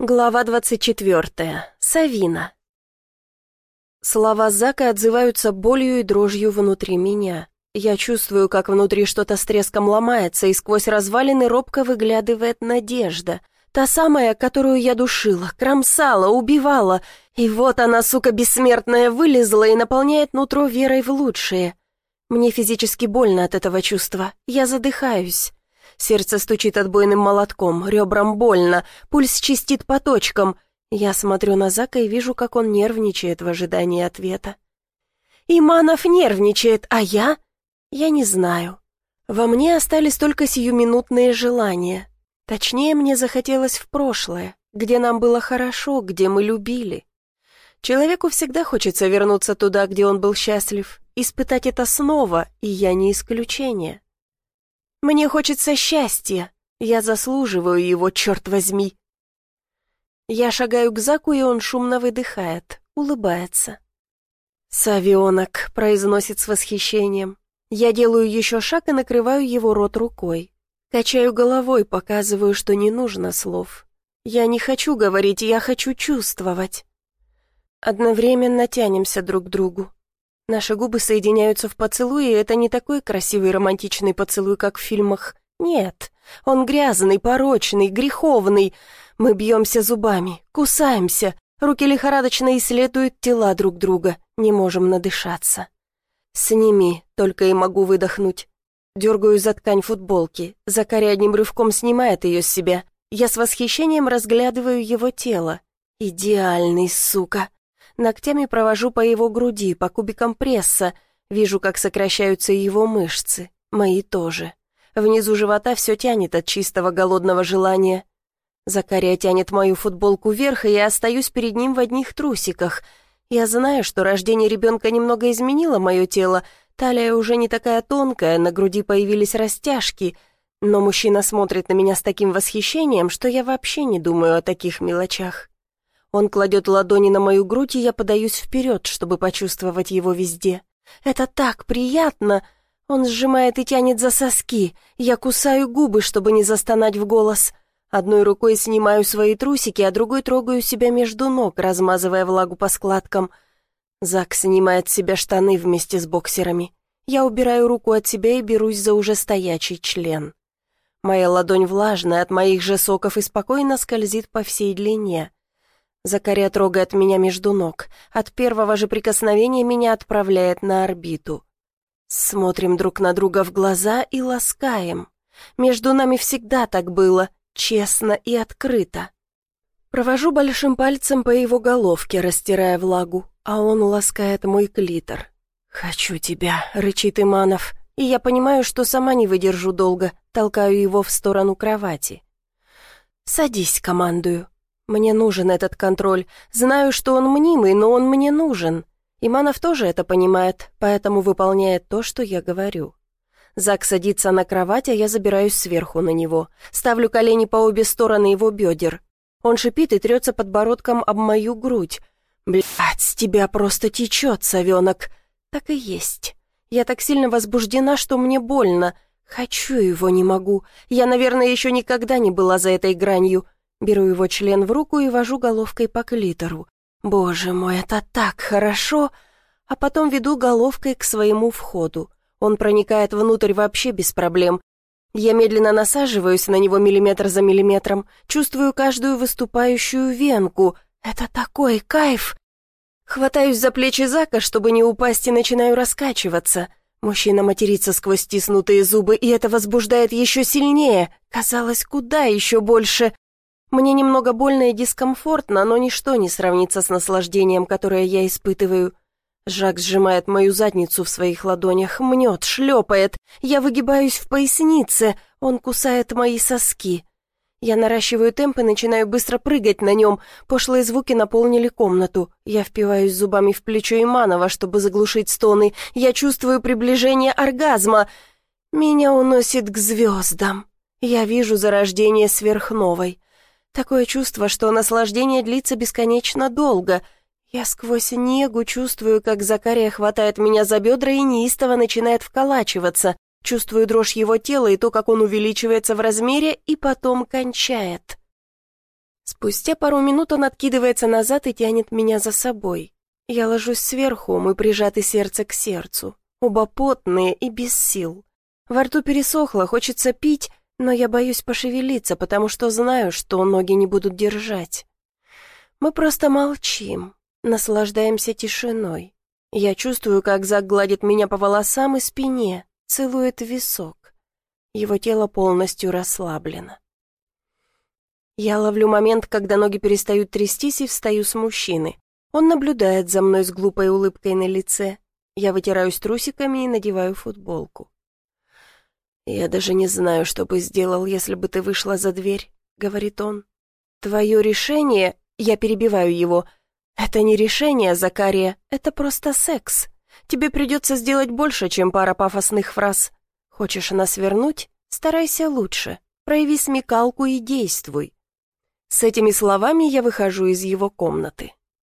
Глава 24. Савина. Слова Зака отзываются болью и дрожью внутри меня. Я чувствую, как внутри что-то с треском ломается, и сквозь развалины робко выглядывает надежда. Та самая, которую я душила, кромсала, убивала. И вот она, сука бессмертная, вылезла и наполняет нутро верой в лучшее. Мне физически больно от этого чувства. Я задыхаюсь. Сердце стучит отбойным молотком, ребрам больно, пульс чистит по точкам. Я смотрю на Зака и вижу, как он нервничает в ожидании ответа. «Иманов нервничает, а я?» «Я не знаю. Во мне остались только сиюминутные желания. Точнее, мне захотелось в прошлое, где нам было хорошо, где мы любили. Человеку всегда хочется вернуться туда, где он был счастлив, испытать это снова, и я не исключение. Мне хочется счастья. Я заслуживаю его, черт возьми. Я шагаю к Заку, и он шумно выдыхает, улыбается. «Савионок», — произносит с восхищением. Я делаю еще шаг и накрываю его рот рукой. Качаю головой, показываю, что не нужно слов. Я не хочу говорить, я хочу чувствовать. Одновременно тянемся друг к другу. Наши губы соединяются в поцелуе, и это не такой красивый романтичный поцелуй, как в фильмах. Нет, он грязный, порочный, греховный. Мы бьемся зубами, кусаемся, руки лихорадочно исследуют тела друг друга, не можем надышаться. «Сними», — только и могу выдохнуть. Дергаю за ткань футболки, Закаря одним рывком снимает ее с себя. Я с восхищением разглядываю его тело. «Идеальный, сука!» Ногтями провожу по его груди, по кубикам пресса. Вижу, как сокращаются его мышцы. Мои тоже. Внизу живота все тянет от чистого голодного желания. Закария тянет мою футболку вверх, и я остаюсь перед ним в одних трусиках. Я знаю, что рождение ребенка немного изменило мое тело. Талия уже не такая тонкая, на груди появились растяжки. Но мужчина смотрит на меня с таким восхищением, что я вообще не думаю о таких мелочах. Он кладет ладони на мою грудь, и я подаюсь вперед, чтобы почувствовать его везде. Это так приятно! Он сжимает и тянет за соски. Я кусаю губы, чтобы не застонать в голос. Одной рукой снимаю свои трусики, а другой трогаю себя между ног, размазывая влагу по складкам. Зак снимает с себя штаны вместе с боксерами. Я убираю руку от себя и берусь за уже стоячий член. Моя ладонь влажная от моих же соков и спокойно скользит по всей длине. Закария трогает меня между ног. От первого же прикосновения меня отправляет на орбиту. Смотрим друг на друга в глаза и ласкаем. Между нами всегда так было, честно и открыто. Провожу большим пальцем по его головке, растирая влагу, а он ласкает мой клитор. «Хочу тебя», — рычит Иманов, и я понимаю, что сама не выдержу долго, толкаю его в сторону кровати. «Садись», — командую. Мне нужен этот контроль. Знаю, что он мнимый, но он мне нужен. Иманов тоже это понимает, поэтому выполняет то, что я говорю. Зак садится на кровать, а я забираюсь сверху на него. Ставлю колени по обе стороны его бедер. Он шипит и трется подбородком об мою грудь. «Блядь, с тебя просто течет, совенок!» Так и есть. Я так сильно возбуждена, что мне больно. Хочу его, не могу. Я, наверное, еще никогда не была за этой гранью. Беру его член в руку и вожу головкой по клитору. Боже мой, это так хорошо! А потом веду головкой к своему входу. Он проникает внутрь вообще без проблем. Я медленно насаживаюсь на него миллиметр за миллиметром, чувствую каждую выступающую венку. Это такой кайф! Хватаюсь за плечи Зака, чтобы не упасть, и начинаю раскачиваться. Мужчина матерится сквозь стиснутые зубы, и это возбуждает еще сильнее. Казалось, куда еще больше. Мне немного больно и дискомфортно, но ничто не сравнится с наслаждением, которое я испытываю. Жак сжимает мою задницу в своих ладонях, мнет, шлепает. Я выгибаюсь в пояснице, он кусает мои соски. Я наращиваю темп и начинаю быстро прыгать на нем. Пошлые звуки наполнили комнату. Я впиваюсь зубами в плечо Иманова, чтобы заглушить стоны. Я чувствую приближение оргазма. Меня уносит к звездам. Я вижу зарождение сверхновой. Такое чувство, что наслаждение длится бесконечно долго. Я сквозь негу чувствую, как Закария хватает меня за бедра и неистово начинает вколачиваться. Чувствую дрожь его тела и то, как он увеличивается в размере и потом кончает. Спустя пару минут он откидывается назад и тянет меня за собой. Я ложусь сверху, мы прижаты сердце к сердцу. Оба потные и без сил. Во рту пересохло, хочется пить, но я боюсь пошевелиться, потому что знаю, что ноги не будут держать. Мы просто молчим, наслаждаемся тишиной. Я чувствую, как Зак гладит меня по волосам и спине, целует висок. Его тело полностью расслаблено. Я ловлю момент, когда ноги перестают трястись и встаю с мужчины. Он наблюдает за мной с глупой улыбкой на лице. Я вытираюсь трусиками и надеваю футболку. «Я даже не знаю, что бы сделал, если бы ты вышла за дверь», — говорит он. «Твое решение...» — я перебиваю его. «Это не решение, Закария, это просто секс. Тебе придется сделать больше, чем пара пафосных фраз. Хочешь нас вернуть? Старайся лучше. Прояви смекалку и действуй. С этими словами я выхожу из его комнаты.